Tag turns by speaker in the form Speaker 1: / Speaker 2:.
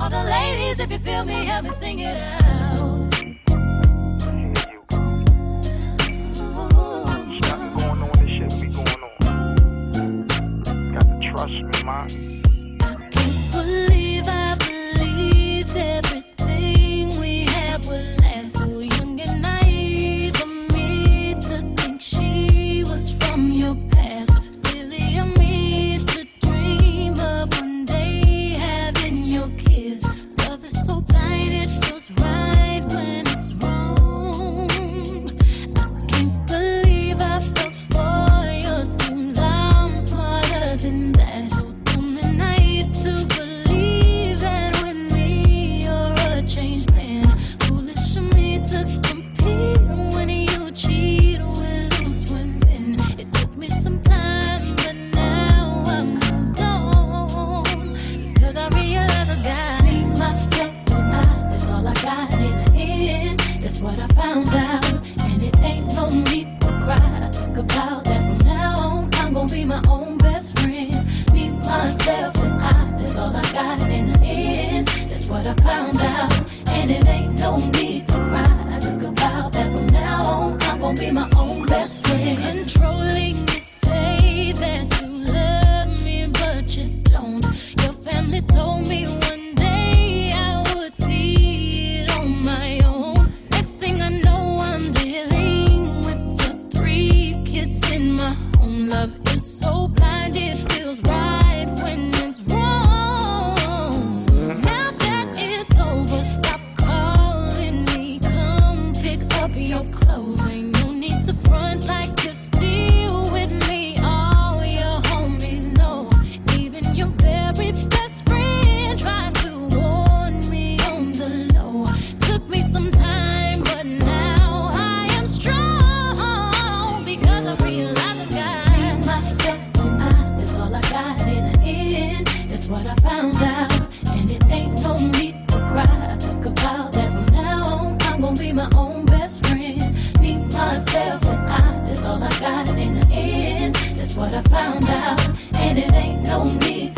Speaker 1: All the ladies, if you feel me, help me sing it out. about that from now on, I'm gonna be my own best friend. Meet myself and I, that's all I got in the end. That's what I found out. my own love what I found out, and it ain't no need